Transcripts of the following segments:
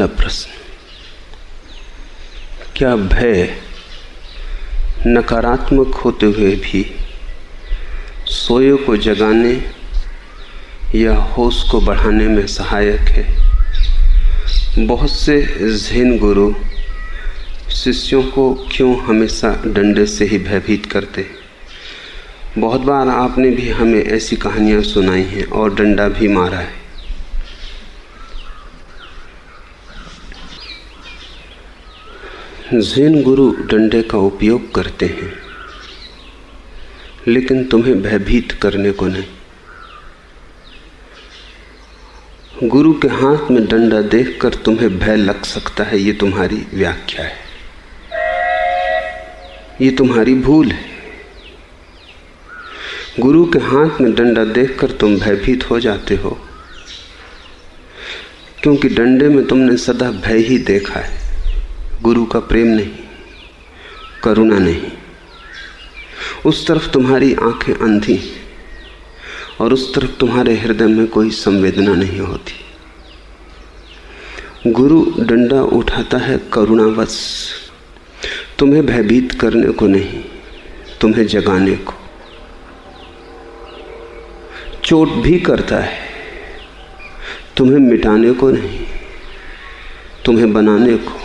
पहला प्रश्न। क्या भय नकारात्मक होते हुए भी सोए को जगाने या होश को बढ़ाने में सहायक है? बहुत से जैन गुरु शिष्यों को क्यों हमेशा डंडे से ही भयभीत करते? बहुत बार आपने भी हमें ऐसी कहानियाँ सुनाई हैं और डंडा भी मारा है। जैन गुरु डंडे का उपयोग करते हैं, लेकिन तुम्हें भयभीत करने को नहीं। गुरु के हाथ में डंडा देखकर तुम्हें भय लग सकता है, ये तुम्हारी व्याख्या है। ये तुम्हारी भूल है। गुरु के हाथ में डंडा देखकर तुम भयभीत हो जाते हो, क्योंकि डंडे में तुमने सदा भय ही देखा है। गुरु का प्रेम नहीं, करुणा नहीं। उस तरफ़ तुम्हारी आँखें अंधी और उस तरफ़ तुम्हारे हृदय में कोई संवेदना नहीं होती। गुरु डंडा उठाता है करुणावश। तुम्हें भयभीत करने को नहीं, तुम्हें जगाने को। चोट भी करता है, तुम्हें मिटाने को नहीं, तुम्हें बनाने को।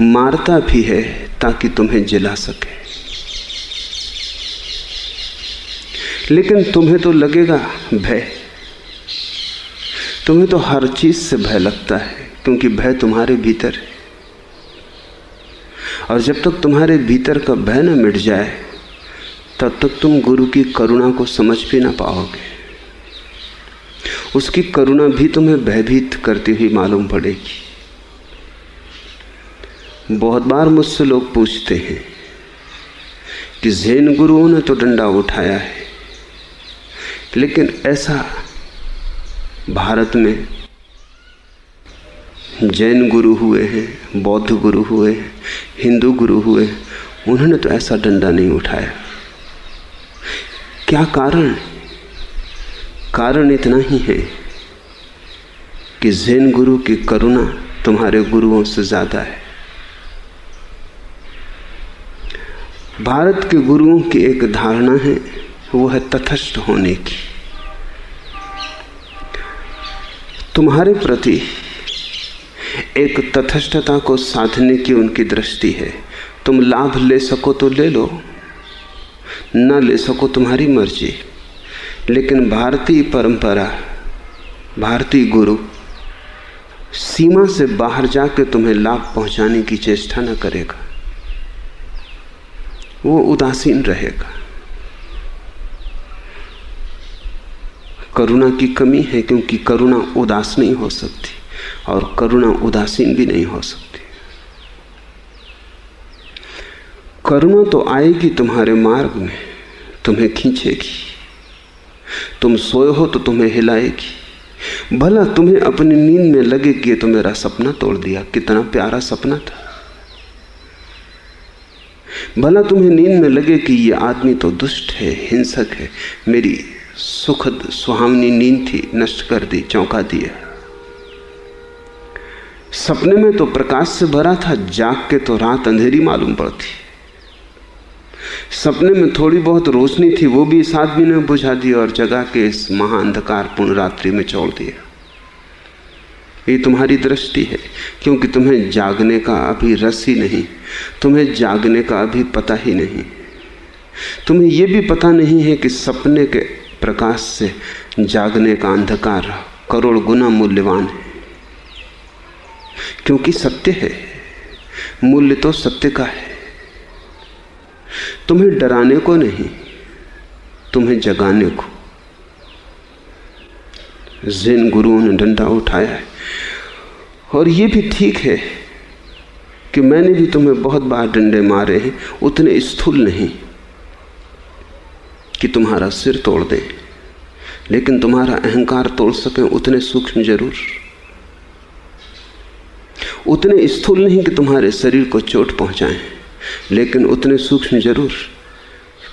मारता भी है ताकि तुम्हें जिला सके। लेकिन तुम्हें तो लगेगा भय। तुम्हें तो हर चीज़ से भय लगता है, क्योंकि भय तुम्हारे भीतर है। और जब तक तुम्हारे भीतर का भय न मिट जाए, तब तक तुम गुरु की करुणा को समझ भी ना पाओगे। उसकी करुणा भी तुम्हें भयभीत करती हुई मालूम पड़ेगी। बहुत बार मुझसे लोग पूछते हैं कि जैन गुरुओं ने तो डंडा उठाया है, लेकिन ऐसा भारत में जैन गुरु हुए हैं, बौद्ध गुरु हुए हैं, हिंदू गुरु हुए हैं, उन्होंने तो ऐसा डंडा नहीं उठाया। क्या कारण? कारण इतना ही है कि जैन गुरु की करुणा तुम्हारे गुरुओं से ज़्यादा है। भारत के गुरुओं की एक धारणा है, वो है तथस्थ होने की। तुम्हारे प्रति एक तथस्थता को साधने की उनकी दृष्टि है। तुम लाभ ले सको तो ले लो, न ले सको तुम्हारी मर्ज़ी। लेकिन भारतीय परंपरा, भारतीय गुरु सीमा से बाहर जाके तुम्हें लाभ पहुँचाने की चेष्टा न करेगा। वो उदासीन रहेगा। करुणा की कमी है क्योंकि करुणा उदास नहीं हो सकती और करुणा उदासीन भी नहीं हो सकती। करुणा तो आएगी तुम्हारे मार्ग में, तुम्हें खींचेगी। तुम सोए हो तो तुम्हें हिलाएगी। भला तुम्हें अपनी नींद में लगे कि तो मेरा सपना तोड़ दिया, कितना प्यारा सपना था। भला तुम्हें नींद में लगे कि ये आदमी तो दुष्ट है, हिंसक है। मेरी सुखद सुहावनी नींद थी, नष्ट कर दी, चौंका दिया। सपने में तो प्रकाश से भरा था, जाग के तो रात अंधेरी मालूम पड़ती। सपने में थोड़ी बहुत रोशनी थी, वो भी इस आदमी ने बुझा दी और जगा के इस महाअंधकार पूर्ण रात्रि में छोड़ दिया। ये तुम्हारी दृष्टि है, क्योंकि तुम्हें जागने का अभी रस ही नहीं, तुम्हें जागने का अभी पता ही नहीं। तुम्हें यह भी पता नहीं है कि सपने के प्रकाश से जागने का अंधकार करोड़ गुना मूल्यवान है। क्योंकि सत्य है, मूल्य तो सत्य का है। तुम्हें डराने को नहीं, तुम्हें जगाने को। जैन गुरुओं ने डंडा उठाया है और ये भी ठीक है कि मैंने भी तुम्हें बहुत बार डंडे मारे हैं, उतने स्थूल नहीं कि तुम्हारा सिर तोड़ दें। लेकिन तुम्हारा अहंकार तोड़ सके, उतने सूक्ष्म ज़रूर। उतने स्थूल नहीं कि तुम्हारे शरीर को चोट पहुंचाएँ, लेकिन उतने सूक्ष्म ज़रूर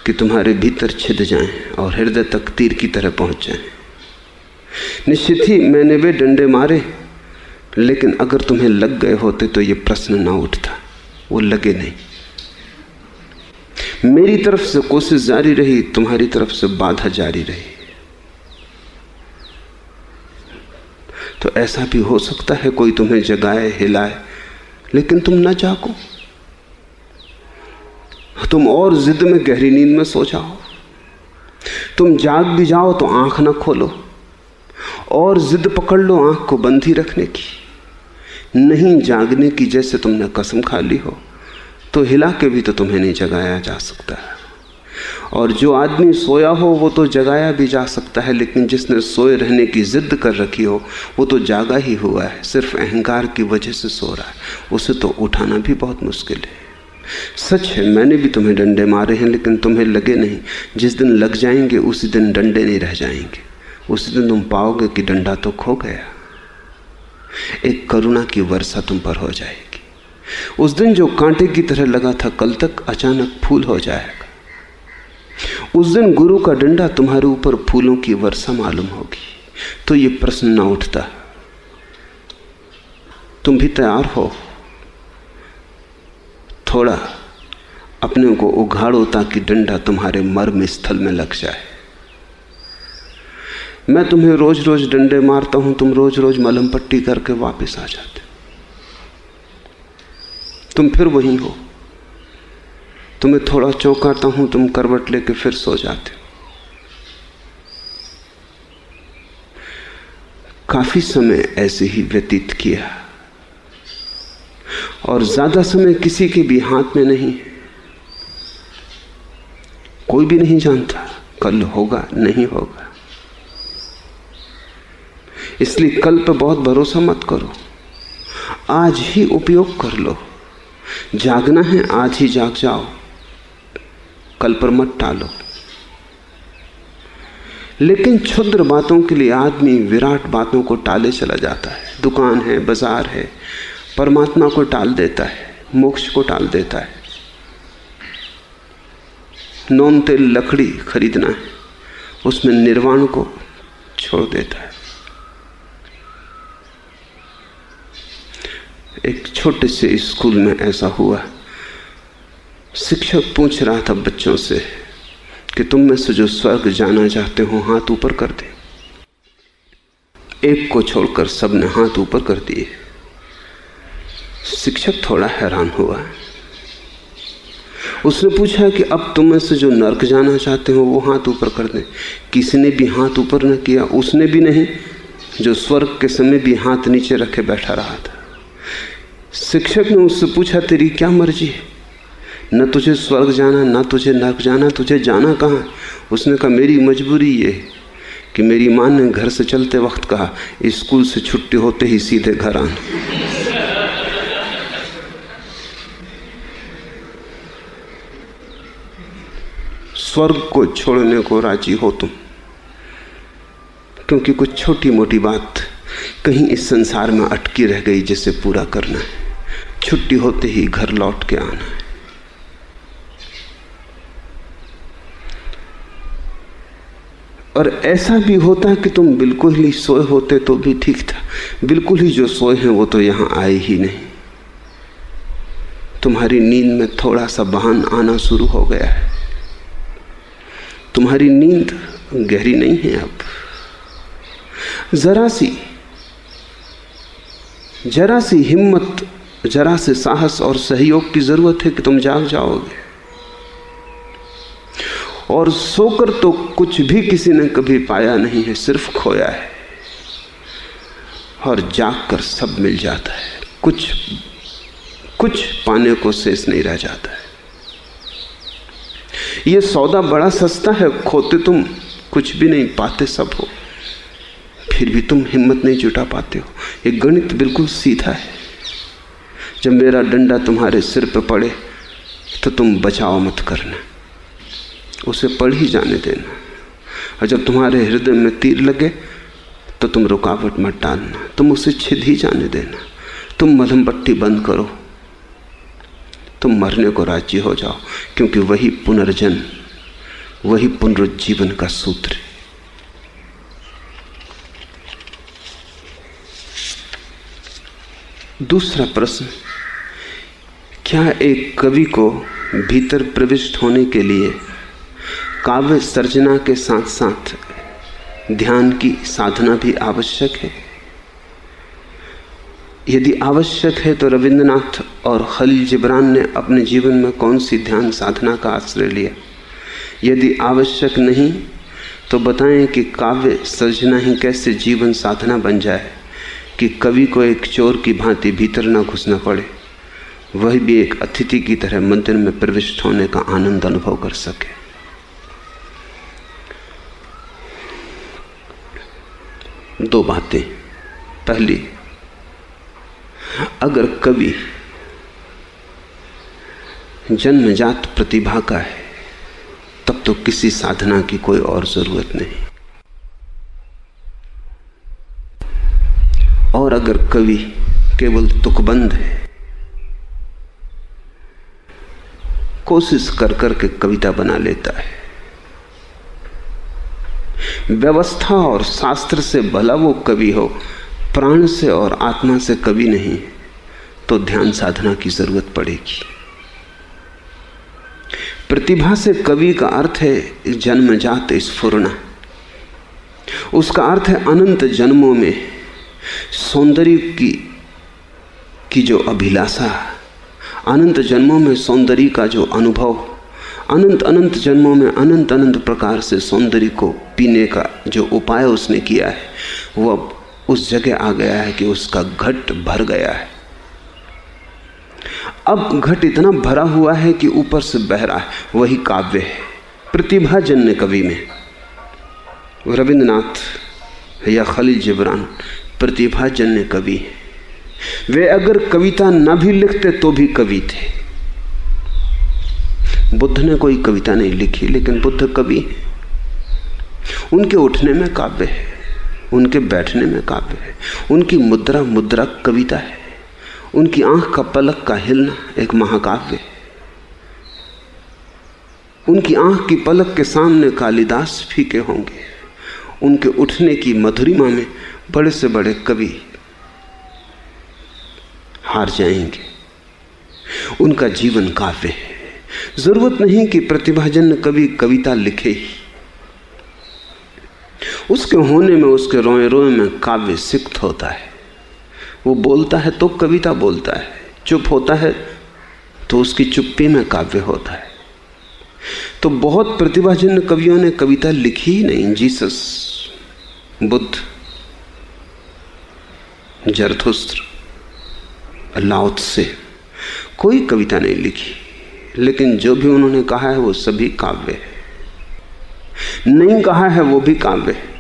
कि तुम्हारे भीतर छिद जाएँ और हृदय तक तीर की तरह पहुँच जाएँ। निश्चित ही मैंने वे डंडे मारे लेकिन अगर तुम्हें लग गए होते तो ये प्रश्न ना उठता। वो लगे नहीं। मेरी तरफ़ से कोशिश जारी रही, तुम्हारी तरफ़ से बाधा जारी रही। तो ऐसा भी हो सकता है कोई तुम्हें जगाए, हिलाए, लेकिन तुम ना जागो। तुम और जिद में गहरी नींद में सो जाओ। तुम जाग भी जाओ तो आँख ना खोलो। और जिद पकड़ लो आँख को बंद ही रखने की। नहीं जागने की जैसे तुमने कसम खा ली हो तो हिला के भी तो तुम्हें नहीं जगाया जा सकता है। और जो आदमी सोया हो, वो तो जगाया भी जा सकता है, लेकिन जिसने सोए रहने की जिद कर रखी हो, वो तो जागा ही हुआ है, सिर्फ़ अहंकार की वजह से सो रहा है। उसे तो उठाना भी बहुत मुश्किल है। सच है, मैंने भी तुम्हें डंडे मारे हैं, लेकिन तुम्हें लगे नहीं। जिस दिन लग जाएँगे, उसी दिन डंडे नहीं रह जाएँगे। उसी दिन तुम पाओगे कि डंडा तो खो गया। एक करुणा की वर्षा तुम पर हो जाएगी। उस दिन जो कांटे की तरह लगा था, कल तक अचानक फूल हो जाएगा। उस दिन गुरु का डंडा तुम्हारे ऊपर फूलों की वर्षा मालूम होगी। तो ये प्रश्न ना उठता। तुम भी तैयार हो। थोड़ा अपने को उघाड़ो ताकि डंडा तुम्हारे मर्म स्थल में लग जाए। मैं तुम्हें रोज रोज डंडे मारता हूँ, तुम रोज रोज मलम पट्टी करके वापस आ जाते तुम फिर वही हो। तुम्हें थोड़ा चौंकाता हूँ, तुम करवट लेके फिर सो जाते हो। काफ़ी समय ऐसे ही व्यतीत किया। और ज़्यादा समय किसी के भी हाथ में नहीं है। कोई भी नहीं जानता, कल होगा, नहीं होगा। इसलिए कल पर बहुत भरोसा मत करो। आज ही उपयोग कर लो। जागना है, आज ही जाग जाओ। कल पर मत टालो। लेकिन क्षुद्र बातों के लिए आदमी विराट बातों को टाले चला जाता है। दुकान है, बाज़ार है, परमात्मा को टाल देता है, मोक्ष को टाल देता है। नौन तेल लकड़ी खरीदना है, उसमें निर्वाण को छोड़ देता है। एक छोटे से स्कूल में ऐसा हुआ। शिक्षक पूछ रहा था बच्चों से कि तुम में से जो स्वर्ग जाना चाहते हो, हाथ ऊपर कर दे। एक को छोड़कर सबने हाथ ऊपर कर दिए। शिक्षक थोड़ा हैरान हुआ। उसने पूछा कि अब तुम में से जो नर्क जाना चाहते हो, वो हाथ ऊपर कर दें। किसी ने भी हाथ ऊपर न किया, उसने भी नहीं, जो स्वर्ग के समय भी हाथ नीचे रखे बैठा रहा था। शिक्षक ने उससे पूछा, तेरी क्या मर्ज़ी है? न तुझे स्वर्ग जाना, न तुझे नर्क जाना, तुझे जाना कहाँ? उसने कहा, मेरी मजबूरी ये कि मेरी माँ ने घर से चलते वक्त कहा, स्कूल से छुट्टी होते ही सीधे घर आना। स्वर्ग को छोड़ने को राज़ी हो तुम, क्योंकि कुछ छोटी मोटी बात कहीं इस संसार में अटकी रह गई जिसे पूरा करना है। छुट्टी होते ही घर लौट के आना है। और ऐसा भी होता कि तुम बिल्कुल ही सोए होते तो भी ठीक था। बिल्कुल ही जो सोए हैं वो तो यहाँ आए ही नहीं। तुम्हारी नींद में थोड़ा सा बहान आना शुरू हो गया है। तुम्हारी नींद गहरी नहीं है अब। जरा सी जरा सी हिम्मत जरा से साहस और सहयोग की ज़रूरत है कि तुम जाग जाओगे। और सोकर तो कुछ भी किसी ने कभी पाया नहीं है, सिर्फ़ खोया है। और जाग कर सब मिल जाता है। कुछ कुछ पाने को शेष नहीं रह जाता है। ये सौदा बड़ा सस्ता है, खोते तुम, कुछ भी नहीं पाते सब हो। फिर भी तुम हिम्मत नहीं जुटा पाते हो। ये गणित बिल्कुल सीधा है। जब मेरा डंडा तुम्हारे सिर पर पड़े तो तुम बचाओ मत करना। उसे पढ़ ही जाने देना। और जब तुम्हारे हृदय में तीर लगे तो तुम रुकावट मत डालना। तुम उसे छिद ही जाने देना। तुम मलहम पट्टी बंद करो। तुम मरने को राज़ी हो जाओ, क्योंकि वही पुनर्जन्म, वही पुनरुज्जीवन का सूत्र है। दूसरा प्रश्न क्या एक कवि को भीतर प्रविष्ट होने के लिए काव्य सर्जना के साथ साथ ध्यान की साधना भी आवश्यक है? यदि आवश्यक है तो रविंद्रनाथ और खलील जिब्रान ने अपने जीवन में कौन सी ध्यान साधना का आश्रय लिया? यदि आवश्यक नहीं तो बताएँ कि काव्य सर्जना ही कैसे जीवन साधना बन जाए कि कवि को एक चोर की भांति भीतर न घुसना पड़े। वह भी एक अतिथि की तरह मंदिर में प्रविष्ट होने का आनंद अनुभव कर सके। दो बातें। पहली, अगर कवि जन्मजात प्रतिभा का है, तब तो किसी साधना की कोई और ज़रूरत नहीं। और अगर कवि केवल तुकबंद है कोशिश कर कर के कविता बना लेता है। व्यवस्था और शास्त्र से भला वो कवि हो, प्राण से और आत्मा से कवि नहीं तो ध्यान साधना की ज़रूरत पड़ेगी। प्रतिभा से कवि का अर्थ है जन्मजात स्फुरना उसका अर्थ है अनंत जन्मों में सौंदर्य की की जो अभिलाषा अनंत जन्मों में सौंदर्य का जो अनुभव, अनंत अनंत जन्मों में अनंत अनंत प्रकार से सौंदर्य को पीने का जो उपाय उसने किया है, वो अब उस जगह आ गया है कि उसका घट भर गया है। अब घट इतना भरा हुआ है कि ऊपर से बह रहा है, वही काव्य है प्रतिभाजन्य कवि में। रविन्द्रनाथ या खलील जिब्रान प्रतिभाजन्य कवि है। वे अगर कविता न भी लिखते तो भी कवि थे। बुद्ध ने कोई कविता नहीं लिखी, लेकिन बुद्ध कवि है। उनके उठने में काव्य है, उनके बैठने में काव्य है, उनकी मुद्रा मुद्रा कविता है, उनकी आँख का पलक का हिलना एक महाकाव्य है। उनकी आँख की पलक के सामने कालिदास फीके होंगे, उनके उठने की मधुरिमा में बड़े से बड़े कवि हार जाएँगे। उनका जीवन काव्य है। ज़रूरत नहीं कि प्रतिभाजन कवि कविता लिखे ही। उसके होने में, उसके रोए रोए में काव्य सिक्त होता है। वो बोलता है तो कविता बोलता है। चुप होता है तो उसकी चुप्पी में काव्य होता है। तो बहुत प्रतिभाजन कवियों ने कविता लिखी ही नहीं। जीसस बुद्ध, जरथुस्त्र। लाउत से कोई कविता नहीं लिखी। लेकिन जो भी उन्होंने कहा है वो सभी काव्य है। नहीं कहा है वो भी काव्य है।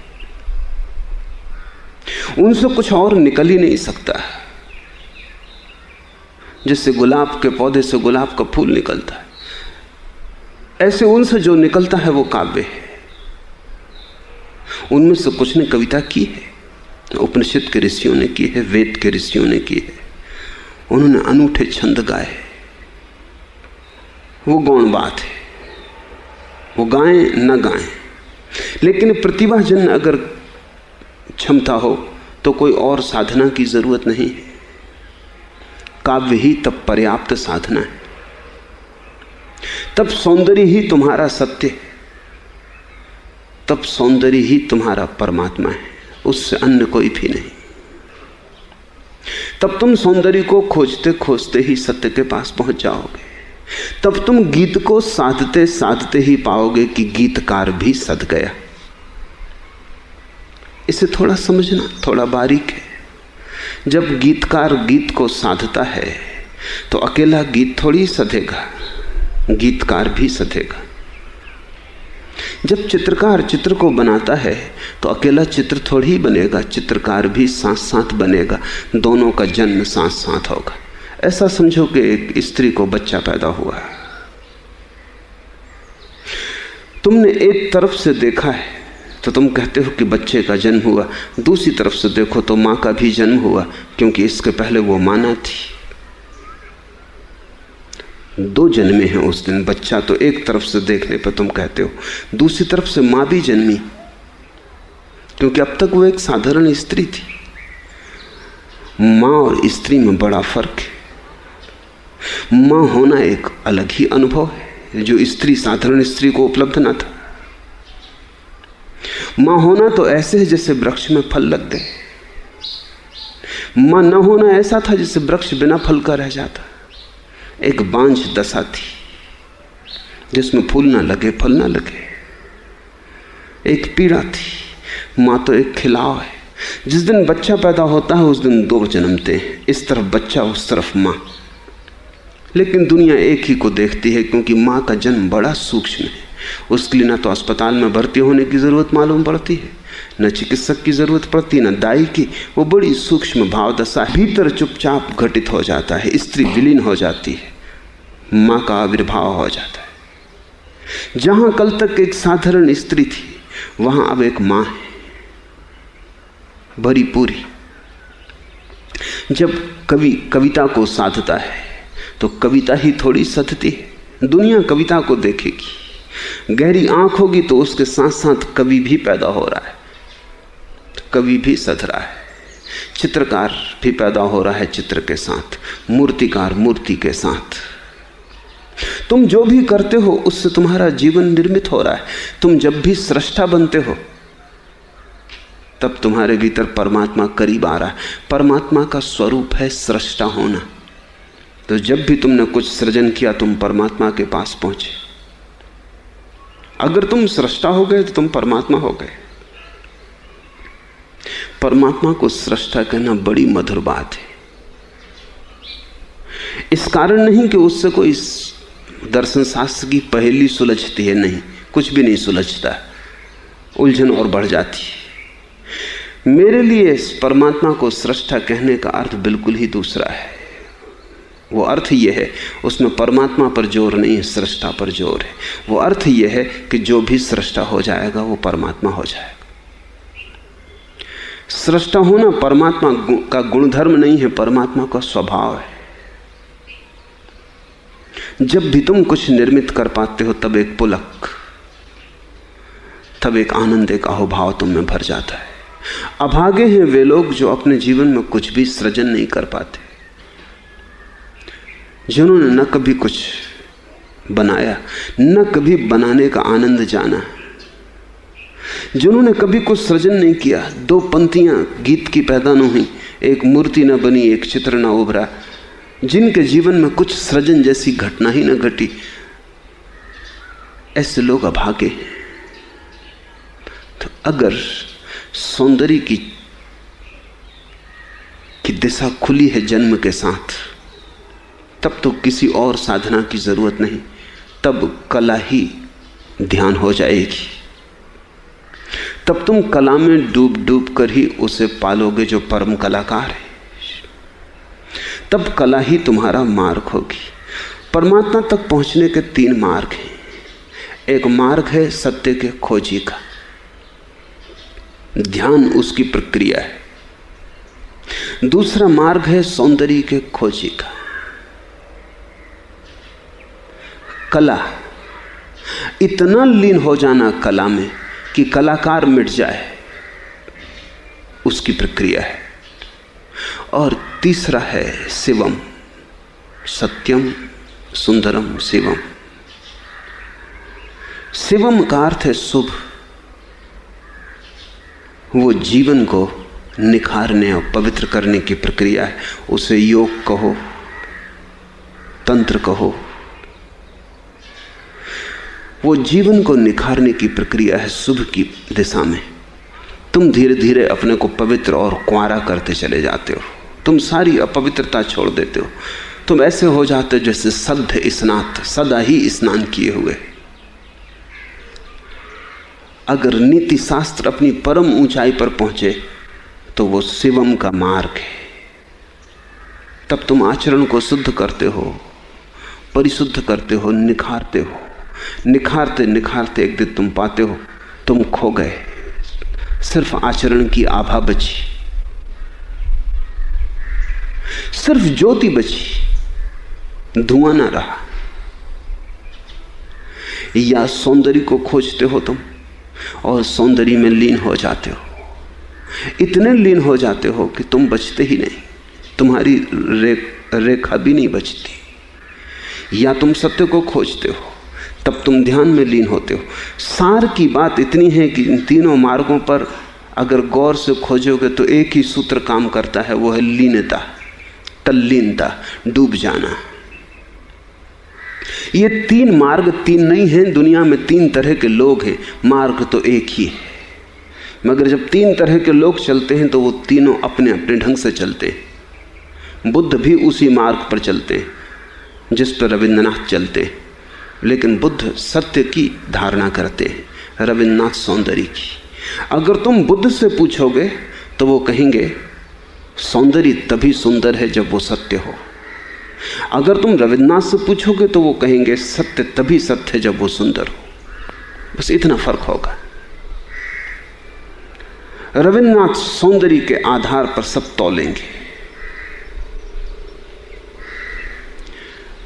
उनसे कुछ और निकल ही नहीं सकता है, जिससे गुलाब के पौधे से गुलाब का फूल निकलता है। ऐसे उनसे जो निकलता है वो काव्य है। उनमें से कुछ ने कविता की है, उपनिषद के ऋषियों ने की है, वेद के ऋषियों ने की है। उन्होंने अनूठे छंद गाए। वो गौण बात है। वो गाएँ न गाएँ। लेकिन प्रतिभाजन अगर क्षमता हो तो कोई और साधना की ज़रूरत नहीं है। काव्य ही तब पर्याप्त साधना है। तब सौंदर्य ही तुम्हारा सत्य तब सौंदर्य ही तुम्हारा परमात्मा है। उससे अन्य कोई भी नहीं। तब तुम सौंदर्य को खोजते खोजते ही सत्य के पास पहुँच जाओगे। तब तुम गीत को साधते साधते ही पाओगे कि गीतकार भी सद गया। इसे थोड़ा समझना थोड़ा बारीक है। जब गीतकार गीत को साधता है तो अकेला गीत थोड़ी सधेगा गीतकार भी सधेगा जब चित्रकार चित्र को बनाता है तो अकेला चित्र थोड़ी ही बनेगा, चित्रकार भी साथ साथ बनेगा, दोनों का जन्म साथ साथ होगा। ऐसा समझो कि एक स्त्री को बच्चा पैदा हुआ है। तुमने एक तरफ़ से देखा है तो तुम कहते हो कि बच्चे का जन्म हुआ, दूसरी तरफ़ से देखो तो माँ का भी जन्म हुआ, क्योंकि इसके पहले वो माना थी। दो जन्मे हैं उस दिन, बच्चा तो एक तरफ़ से देखने पर तुम कहते हो। दूसरी तरफ़ से माँ भी जन्मी। क्योंकि अब तक वो एक साधारण स्त्री थी। माँ और स्त्री में बड़ा फ़र्क है। माँ होना एक अलग ही अनुभव है, जो स्त्री साधारण स्त्री को उपलब्ध ना था। माँ होना तो ऐसे है जैसे वृक्ष में फल लग गए माँ न होना ऐसा था जैसे वृक्ष बिना फल का रह जाता। एक बांझ दशा थी, जिसमें फूल ना लगे, फल ना लगे। एक पीड़ा थी, माँ तो एक खिलाव है। जिस दिन बच्चा पैदा होता है, उस दिन दो जन्मते हैं, इस तरफ़ बच्चा, उस तरफ़ माँ। लेकिन दुनिया एक ही को देखती है, क्योंकि माँ का जन्म बड़ा सूक्ष्म है। उसके लिए ना तो अस्पताल में भर्ती होने की ज़रूरत मालूम पड़ती है न चिकित्सक की ज़रूरत पड़ती, न दाई की। वो बड़ी सूक्ष्म भाव दशा भीतर चुपचाप घटित हो जाता है, स्त्री विलीन हो जाती है, माँ का आविर्भाव हो जाता है। जहाँ कल तक एक साधारण स्त्री थी, वहाँ अब एक माँ है, भरी पूरी। जब कवि, कविता को साधता है तो कविता ही थोड़ी सधती है, दुनिया कविता को देखेगी। गहरी आँख होगी तो उसके साथ साथ कवि भी पैदा हो रहा है। कवि भी सध रहा है। चित्रकार भी पैदा हो रहा है चित्र के साथ, मूर्तिकार मूर्ति के साथ। तुम जो भी करते हो, उससे तुम्हारा जीवन निर्मित हो रहा है। तुम जब भी सृष्टा बनते हो, तब तुम्हारे भीतर परमात्मा करीब आ रहा है। परमात्मा का स्वरूप है सृष्टा होना। तो जब भी तुमने कुछ सृजन किया, तुम परमात्मा के पास पहुँचे। अगर तुम सृष्टा हो गए तो तुम परमात्मा हो गए। परमात्मा को सृष्टा कहना बड़ी मधुर बात है। इस कारण नहीं कि उससे कोई दर्शन शास्त्र की पहली सुलझती है, नहीं, कुछ भी नहीं सुलझता। उलझन और बढ़ जाती है। मेरे लिए इस परमात्मा को सृष्टा कहने का अर्थ बिल्कुल ही दूसरा है। वो अर्थ यह है, उसमें परमात्मा पर ज़ोर नहीं है, सृष्टा पर ज़ोर है। वो अर्थ यह है कि जो भी सृष्टा हो जाएगा, वो परमात्मा हो जाएगा। सृष्टा होना परमात्मा का गुणधर्म नहीं है, परमात्मा का स्वभाव है। जब भी तुम कुछ निर्मित कर पाते हो, तब एक पुलक, तब एक आनंद, एक अहोभाव तुम में भर जाता है। अभागे हैं वे लोग जो अपने जीवन में कुछ भी सृजन नहीं कर पाते, जिन्होंने न कभी कुछ बनाया, न कभी बनाने का आनंद जाना। जिन्होंने कभी कुछ सृजन नहीं किया, दो पंक्तियाँ गीत की पैदा न हुई, एक मूर्ति न बनी, एक चित्र न उभरा। जिनके जीवन में कुछ सृजन जैसी घटना ही न घटी, ऐसे लोग अभागे तो अगर सौंदर्य की की दिशा खुली है जन्म के साथ, तब तो किसी और साधना की ज़रूरत नहीं, तब कला ही ध्यान हो जाएगी। तब तुम कला में डूब डूब कर ही उसे पालोगे जो परम कलाकार है। तब कला ही तुम्हारा मार्ग होगी। परमात्मा तक पहुँचने के तीन मार्ग हैं। एक मार्ग है सत्य के खोजी का। ध्यान उसकी प्रक्रिया है। दूसरा मार्ग है सौंदर्य के खोजी का। कला। इतना लीन हो जाना कला में कि कलाकार मिट जाए, उसकी प्रक्रिया है। और तीसरा है शिवम, सत्यम सुंदरम शिवम। शिवम का अर्थ है शुभ। वो जीवन को निखारने और पवित्र करने की प्रक्रिया है। उसे योग कहो, तंत्र कहो वो जीवन को निखारने की प्रक्रिया है शुभ की दिशा में। तुम धीरे धीरे अपने को पवित्र और कुआरा करते चले जाते हो। तुम सारी अपवित्रता छोड़ देते हो। तुम ऐसे हो जाते हो जैसे सद्ध स्नात, सदा ही स्नान किए हुए। अगर नीति शास्त्र अपनी परम ऊंचाई पर पहुँचे तो वो शिवम का मार्ग है। तब तुम आचरण को शुद्ध करते हो, परिशुद्ध करते हो, निखारते हो। निखारते निखारते एक दिन तुम पाते हो तुम खो गए। सिर्फ़ आचरण की आभा बची। सिर्फ़ ज्योति बची। धुआँ ना रहा। या सौंदर्य को खोजते हो तुम और सौंदर्य में लीन हो जाते हो। इतने लीन हो जाते हो कि तुम बचते ही नहीं। तुम्हारी रे, रेखा भी नहीं बचती। या तुम सत्य को खोजते हो तब तुम ध्यान में लीन होते हो। सार की बात इतनी है कि इन तीनों मार्गों पर अगर गौर से खोजोगे तो एक ही सूत्र काम करता है, वो है लीनता, तल्लीनता, डूब जाना। ये तीन मार्ग तीन नहीं हैं, दुनिया में तीन तरह के लोग हैं, मार्ग तो एक ही है। मगर जब तीन तरह के लोग चलते हैं तो वो तीनों अपने अपने ढंग से चलते हैं। बुद्ध भी उसी मार्ग पर चलते हैं, जिस पर रविन्द्रनाथ चलते हैं। लेकिन बुद्ध सत्य की धारणा करते हैं। रविन्द्रनाथ सौंदर्य की। अगर तुम बुद्ध से पूछोगे तो वो कहेंगे, सौंदर्य तभी सुंदर है जब वो सत्य हो। अगर तुम रविन्द्रनाथ से पूछोगे तो वो कहेंगे, सत्य तभी सत्य है जब वो सुंदर हो। बस इतना फ़र्क होगा। रविन्द्रनाथ सौंदर्य के आधार पर सब तोलेंगे।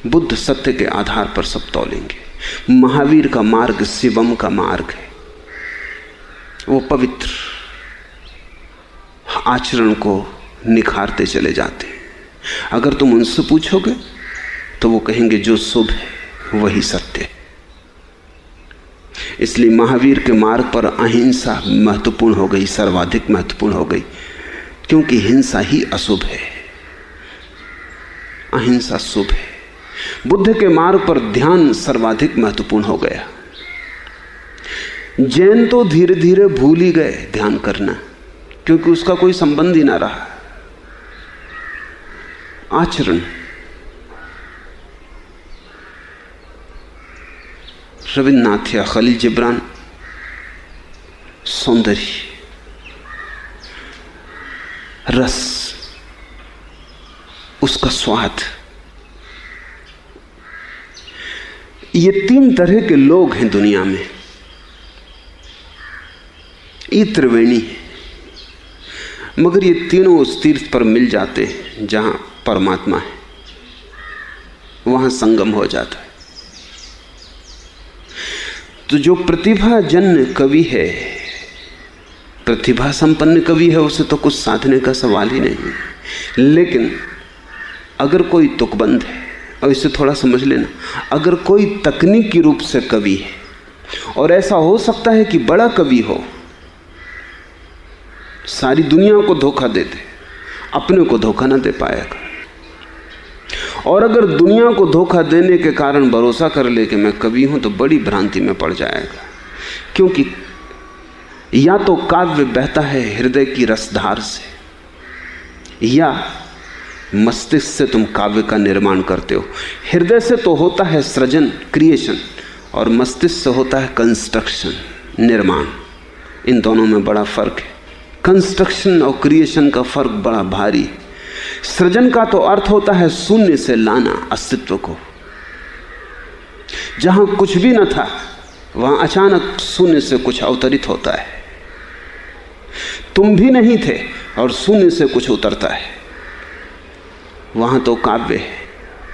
बुद्ध सत्य के आधार पर सब तोलेंगे। महावीर का मार्ग शिवम का मार्ग है। वो पवित्र आचरण को निखारते चले जाते हैं। अगर तुम उनसे पूछोगे तो वो कहेंगे, जो शुभ है, वही सत्य है। इसलिए महावीर के मार्ग पर अहिंसा महत्वपूर्ण हो गई, सर्वाधिक महत्वपूर्ण हो गई, क्योंकि हिंसा ही अशुभ है। अहिंसा शुभ है। बुद्ध के मार्ग पर ध्यान सर्वाधिक महत्वपूर्ण हो गया। जैन तो धीरे धीरे भूल ही गए ध्यान करना, क्योंकि उसका कोई संबंध ही ना रहा। आचरण। रविन्द्रनाथ या खलील जिब्रान, सौंदर्य। रस। उसका स्वाद। ये तीन तरह के लोग हैं दुनिया में। ये त्रिवेणी है। मगर ये तीनों उस तीर्थ पर मिल जाते हैं, जहाँ परमात्मा है। वहाँ संगम हो जाता है। तो जो प्रतिभा जन्य कवि है, प्रतिभा संपन्न कवि है, उसे तो कुछ साधने का सवाल ही नहीं लेकिन अगर कोई तुकबंद है और इसे थोड़ा समझ लेना। अगर कोई तकनीकी रूप से कवि है, और ऐसा हो सकता है कि बड़ा कवि हो, सारी दुनिया को धोखा दे दे, अपने को धोखा ना दे पाएगा और अगर दुनिया को धोखा देने के कारण भरोसा कर ले कि मैं कवि हूँ तो बड़ी भ्रांति में पड़ जाएगा। क्योंकि या तो काव्य बहता है हृदय की रसधार से, या मस्तिष्क से तुम काव्य का निर्माण करते हो। हृदय से तो होता है सृजन क्रिएशन और मस्तिष्क से होता है कंस्ट्रक्शन निर्माण। इन दोनों में बड़ा फ़र्क है। कंस्ट्रक्शन और क्रिएशन का फ़र्क बड़ा भारी है। सृजन का तो अर्थ होता है शून्य से लाना, अस्तित्व को। जहाँ कुछ भी न था, वहाँ अचानक शून्य से कुछ अवतरित होता है। तुम भी नहीं थे, और शून्य से कुछ उतरता है। वहाँ तो काव्य है,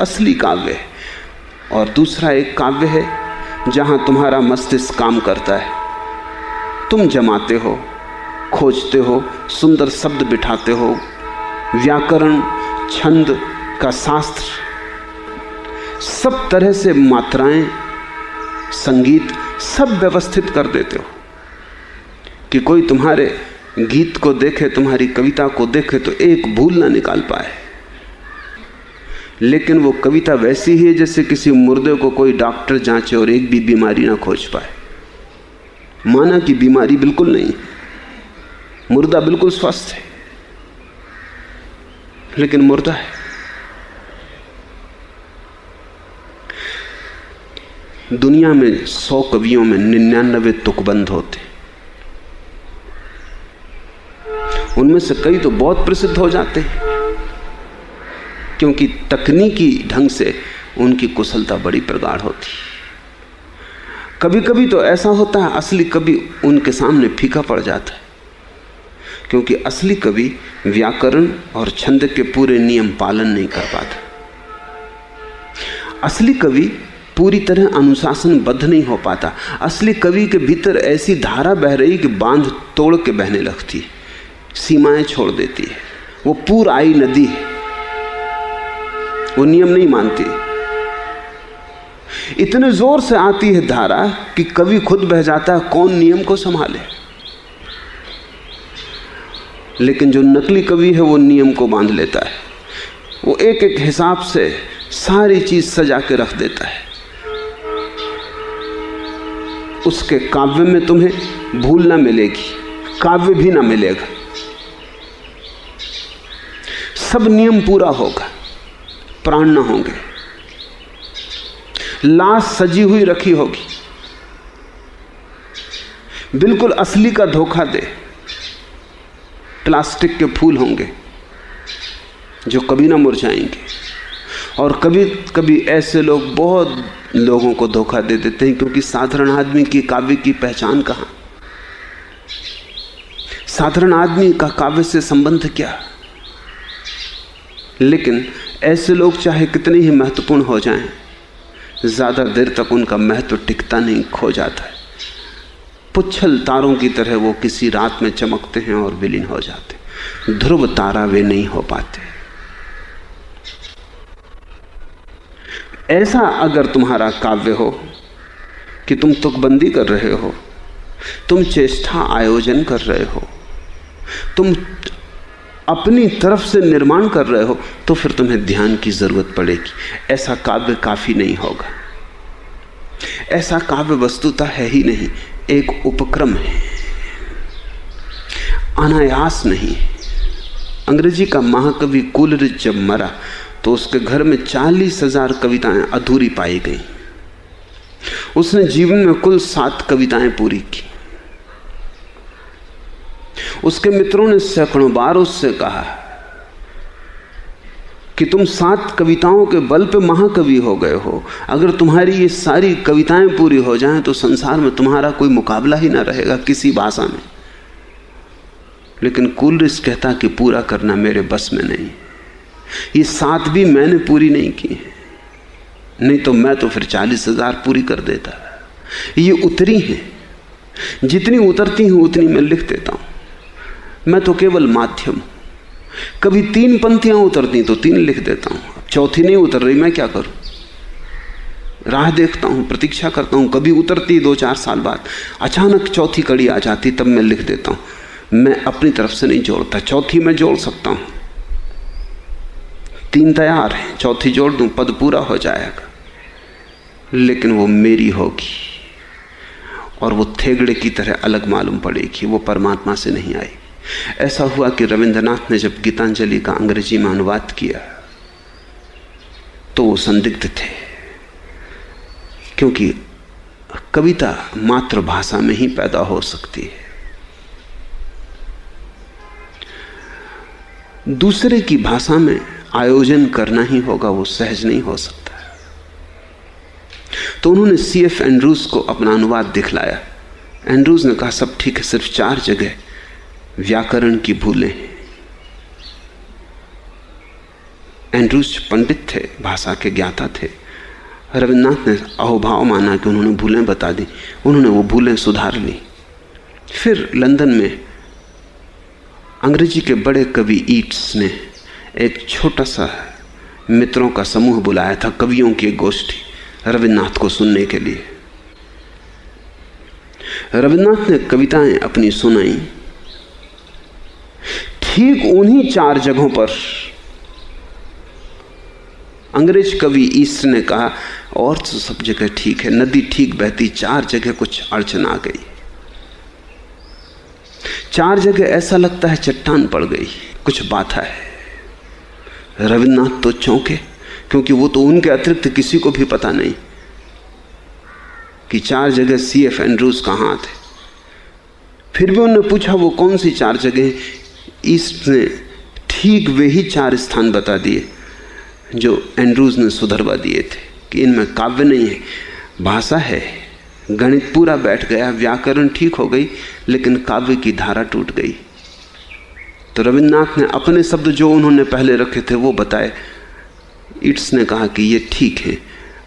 असली काव्य है। और दूसरा एक काव्य है, जहाँ तुम्हारा मस्तिष्क काम करता है। तुम जमाते हो, खोजते हो, सुंदर शब्द बिठाते हो। व्याकरण, छंद का शास्त्र, सब तरह से मात्राएँ, संगीत सब व्यवस्थित कर देते हो। कि कोई तुम्हारे गीत को देखे, तुम्हारी कविता को देखे तो एक भूल ना निकाल पाए। लेकिन वो कविता वैसी ही है जैसे किसी मुर्दे को कोई डॉक्टर जांचे और एक भी बीमारी ना खोज पाए। माना कि बीमारी बिल्कुल नहीं। मुर्दा बिल्कुल स्वस्थ है। लेकिन मुर्दा है। दुनिया में सौ कवियों में निन्यानबे तुकबंद होते। उनमें से कई तो बहुत प्रसिद्ध हो जाते हैं। क्योंकि तकनीकी ढंग से उनकी कुशलता बड़ी प्रगाढ़ होती। कभी कभी तो ऐसा होता है, असली कवि उनके सामने फीका पड़ जाता है। क्योंकि असली कवि व्याकरण और छंद के पूरे नियम पालन नहीं कर पाता। असली कवि पूरी तरह अनुशासनबद्ध नहीं हो पाता। असली कवि के भीतर ऐसी धारा बह रही कि बाँध तोड़ के बहने लगती सीमाएँ छोड़ देती है। वो पूर आई नदी है। वो नियम नहीं मानती। इतने ज़ोर से आती है धारा कि कवि खुद बह जाता है, कौन नियम को संभाले? लेकिन जो नकली कवि है, वो नियम को बाँध लेता है। वो एक एक हिसाब से सारी चीज़ सजा के रख देता है। उसके काव्य में तुम्हें भूल ना मिलेगी, काव्य भी ना मिलेगा। सब नियम पूरा होगा। प्राण ना होंगे। लाश सजी हुई रखी होगी। बिल्कुल असली का धोखा दे। प्लास्टिक के फूल होंगे, जो कभी ना मुरझाएँगे और कभी कभी ऐसे लोग बहुत लोगों को धोखा दे देते हैं, क्योंकि साधारण आदमी की काव्य की पहचान कहाँ? साधारण आदमी का काव्य से संबंध क्या? लेकिन ऐसे लोग चाहे कितने ही महत्वपूर्ण हो जाएँ, ज़्यादा देर तक उनका महत्व टिकता नहीं खो जाता है। पुच्छल तारों की तरह वो किसी रात में चमकते हैं और विलीन हो जाते ध्रुव तारा वे नहीं हो पाते। ऐसा अगर तुम्हारा काव्य हो कि तुम तुकबंदी कर रहे हो तुम चेष्टा आयोजन कर रहे हो तुम अपनी तरफ़ से निर्माण कर रहे हो तो फिर तुम्हें ध्यान की ज़रूरत पड़ेगी। ऐसा काव्य काफ़ी नहीं होगा। ऐसा काव्य वस्तुता है ही नहीं, एक उपक्रम है। अनायास नहीं। अंग्रेज़ी का महाकवि कुलरिच जब मरा तो उसके घर में चालीस हज़ार कविताएँ अधूरी पाई गई। उसने जीवन में कुल सात कविताएँ पूरी की। उसके मित्रों ने सैकड़ों बार उससे कहा कि तुम सात कविताओं के बल पे महाकवि हो गए हो। अगर तुम्हारी ये सारी कविताएँ पूरी हो जाएँ तो संसार में तुम्हारा कोई मुकाबला ही ना रहेगा किसी भाषा में। लेकिन कुलरिस कहता कि पूरा करना मेरे बस में नहीं। ये सात भी मैंने पूरी नहीं की है। नहीं तो मैं तो फिर चालीस हज़ार पूरी कर देता। ये उतरी हैं। जितनी उतरती हूँ, उतनी मैं लिख देता हूँ। मैं तो केवल माध्यम। कभी तीन पंक्तियाँ उतरती तो तीन लिख देता हूँ। चौथी नहीं उतर रही, मैं क्या करूँ? राह देखता हूँ, प्रतीक्षा करता हूँ, कभी उतरती दो चार साल बाद। अचानक चौथी कड़ी आ जाती, तब मैं लिख देता हूँ, मैं अपनी तरफ़ से नहीं जोड़ता। चौथी मैं जोड़ सकता हूँ। तीन तैयार हैं, चौथी जोड़ दूँ, पद पूरा हो जाएगा। लेकिन वो मेरी होगी, और वो थेगड़े की तरह अलग मालूम पड़ेगी, वो परमात्मा से नहीं आई ऐसा हुआ कि रविंद्रनाथ ने जब गीतांजलि का अंग्रेज़ी में अनुवाद किया तो वो संदिग्ध थे, क्योंकि कविता मातृभाषा में ही पैदा हो सकती है। दूसरे की भाषा में आयोजन करना ही होगा, वो सहज नहीं हो सकता। तो उन्होंने सी एफ़ एंड्रूज को अपना अनुवाद दिखलाया। एंड्रूज ने कहा, सब ठीक है, सिर्फ़ चार जगह व्याकरण की भूलें। एंड्रूज पंडित थे, भाषा के ज्ञाता थे। रविन्द्रनाथ ने अहोभाव माना कि उन्होंने भूलें बता दी, उन्होंने वो भूलें सुधार ली। फिर लंदन में अंग्रेज़ी के बड़े कवि ईट्स ने एक छोटा सा मित्रों का समूह बुलाया था, कवियों की गोष्ठी, रविन्द्रनाथ को सुनने के लिए। रविन्द्रनाथ ने कविताएँ अपनी सुनाई ठीक उन्हीं चार जगहों पर। अंग्रेज़ कवि ईस्ट ने कहा, और तो सब जगह ठीक है, नदी ठीक बहती, चार जगह कुछ अड़चन आ गई। चार जगह ऐसा लगता है चट्टान पड़ गई, कुछ बात है। रविन्द्रनाथ तो चौंके, क्योंकि वो तो उनके अतिरिक्त किसी को भी पता नहीं कि चार जगह सी एफ़ एंड्रूज कहाँ थे। फिर भी उन्होंने पूछा, वो कौन सी चार जगह ईस्ट ने ठीक वे ही चार स्थान बता दिए, जो एंड्रूज ने सुधरवा दिए थे, कि इनमें काव्य नहीं है, भाषा है। गणित पूरा बैठ गया, व्याकरण ठीक हो गई, लेकिन काव्य की धारा टूट गई। तो रविन्द्रनाथ ने अपने शब्द जो उन्होंने पहले रखे थे, वो बताए। इट्स ने कहा कि ये ठीक है,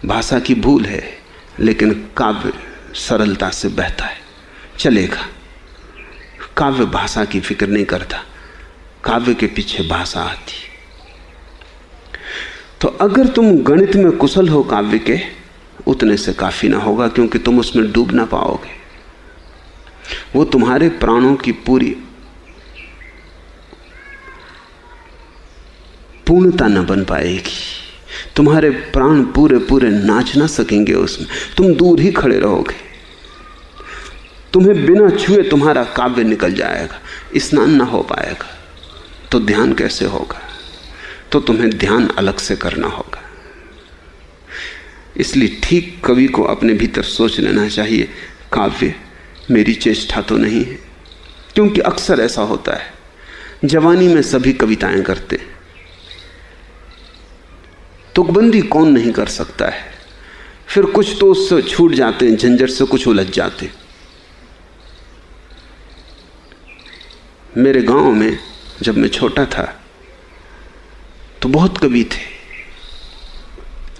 भाषा की भूल है, लेकिन काव्य सरलता से बहता है। चलेगा। काव्य भाषा की फ़िक्र नहीं करता। काव्य के पीछे भाषा आती। तो अगर तुम गणित में कुशल हो काव्य के, उतने से काफ़ी ना होगा, क्योंकि तुम उसमें डूब ना पाओगे। वो तुम्हारे प्राणों की पूरी पूर्णता न बन पाएगी। तुम्हारे प्राण पूरे पूरे नाच ना सकेंगे उसमें। तुम दूर ही खड़े रहोगे। तुम्हें बिना छुए तुम्हारा काव्य निकल जाएगा, स्नान ना हो पाएगा तो ध्यान कैसे होगा? तो तुम्हें ध्यान अलग से करना होगा। इसलिए ठीक कवि को अपने भीतर सोच लेना चाहिए, काव्य मेरी चेष्टा तो नहीं है, क्योंकि अक्सर ऐसा होता है, जवानी में सभी कविताएँ करते तुकबंदी कौन नहीं कर सकता है? फिर कुछ तो उससे छूट जाते हैं, झंझट से कुछ उलझ जाते मेरे गाँव में जब मैं छोटा था तो बहुत कवि थे।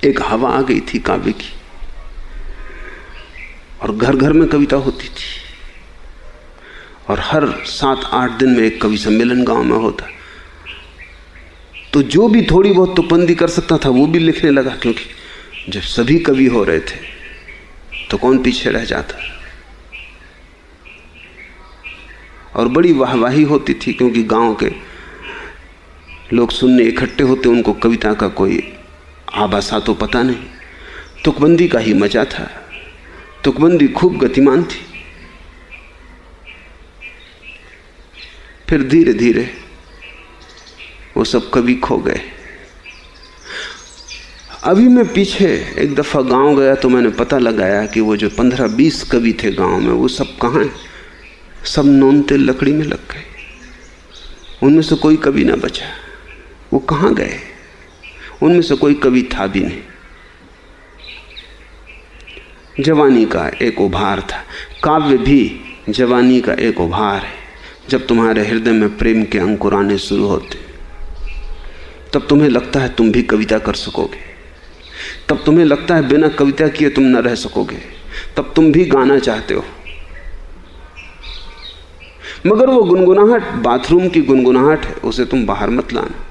एक हवा आ गई थी काव्य की, और घर घर में कविता होती थी। और हर सात आठ दिन में एक कवि सम्मेलन गाँव में होता। तो जो भी थोड़ी बहुत तुपंदी कर सकता था, वो भी लिखने लगा, क्योंकि जब सभी कवि हो रहे थे तो कौन पीछे रह जाता? और बड़ी वाहवाही होती थी क्योंकि गाँव के लोग सुनने इकट्ठे होते, उनको कविता का कोई आबासा तो पता नहीं। तुकबंदी का ही मज़ा था। तुकबंदी खूब गतिमान थी। फिर धीरे धीरे वो सब कवि खो गए। अभी मैं पीछे एक दफ़ा गाँव गया तो मैंने पता लगाया कि वो जो पंद्रह बीस कवि थे गाँव में, वो सब कहाँ हैं? सब नोनते लकड़ी में लग गए। उनमें से कोई कवि ना बचा। वो कहाँ गए? उनमें से कोई कवि था भी नहीं। जवानी का एक उभार था। काव्य भी जवानी का एक उभार है। जब तुम्हारे हृदय में प्रेम के अंकुर आने शुरू होते, तब तुम्हें लगता है तुम भी कविता कर सकोगे। तब तुम्हें लगता है बिना कविता किए तुम न रह सकोगे। तब तुम भी गाना चाहते हो। मगर वो गुनगुनाहट, बाथरूम की गुनगुनाहट है, उसे तुम बाहर मत लाना।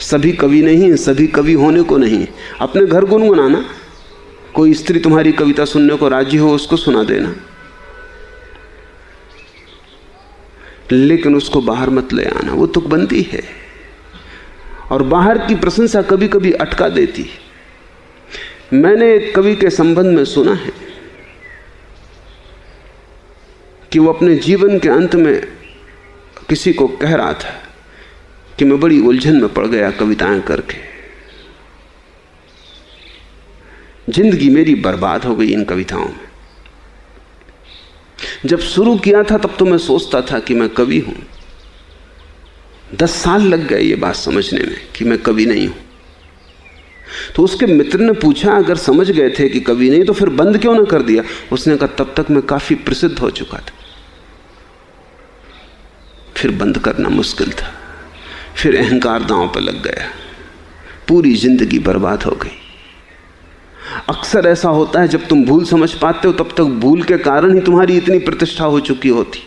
सभी कवि नहीं है, सभी कवि होने को नहीं अपने घर गुनगुनाना। कोई स्त्री तुम्हारी कविता सुनने को राज़ी हो, उसको सुना देना। लेकिन उसको बाहर मत ले आना, वो तुकबंदी है। और बाहर की प्रशंसा कभी कभी अटका देती मैंने एक कवि के संबंध में सुना है। कि वो अपने जीवन के अंत में किसी को कह रहा था कि मैं बड़ी उलझन में पड़ गया कविताएँ करके। ज़िंदगी मेरी बर्बाद हो गई इन कविताओं में। जब शुरू किया था तब तो मैं सोचता था कि मैं कवि हूँ। दस साल लग गए ये बात समझने में कि मैं कवि नहीं हूँ। तो उसके मित्र ने पूछा, अगर समझ गए थे कि कवि नहीं तो फिर बंद क्यों ना कर दिया? उसने कहा, तब तक मैं काफ़ी प्रसिद्ध हो चुका था। फिर बंद करना मुश्किल था। फिर अहंकार दांव पर लग गया। पूरी ज़िंदगी बर्बाद हो गई। अक्सर ऐसा होता है, जब तुम भूल समझ पाते हो, तब तक भूल के कारण ही तुम्हारी इतनी प्रतिष्ठा हो चुकी होती।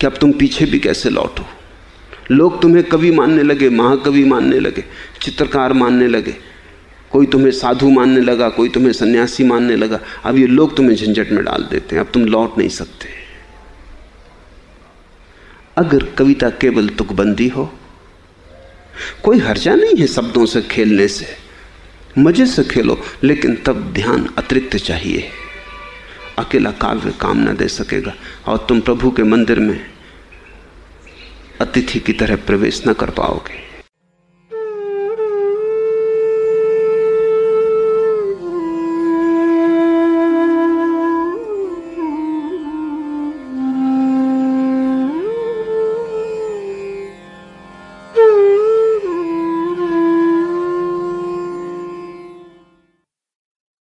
कि अब तुम पीछे भी कैसे लौटो? लोग तुम्हें कवि मानने लगे, महाकवि मानने लगे, चित्रकार मानने लगे। कोई तुम्हें साधु मानने लगा, कोई तुम्हें सन्यासी मानने लगा। अब ये लोग तुम्हें झंझट में डाल देते हैं। अब तुम लौट नहीं सकते। अगर कविता केवल तुकबंदी हो, कोई हर्जा नहीं है शब्दों से खेलने से। मज़े से खेलो, लेकिन तब ध्यान अतिरिक्त चाहिए। अकेला काव्य काम न दे सकेगा, और तुम प्रभु के मंदिर में अतिथि की तरह प्रवेश न कर पाओगे।